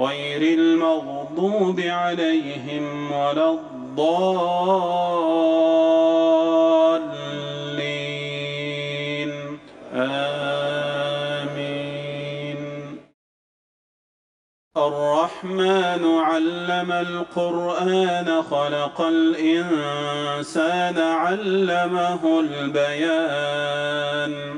غير المغضوب عليهم ولا الضالين. آمين. الرحمن علم القرآن خلق الإنسان علمه البيان.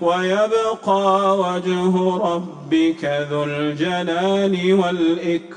ويبقى وجه ربك ذو الجلال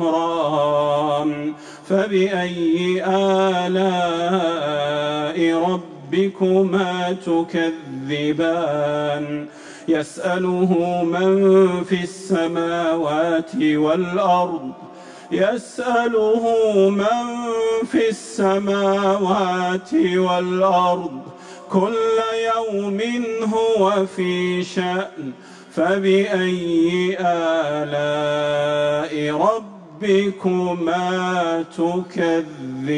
والإكرام. فبأي آلاء ربكما تكذبان؟ يسأله من في السماوات والأرض. يسأله من في السماوات والأرض. كل يوم هو في شأن فبأي آلاء ربكما تكذبان؟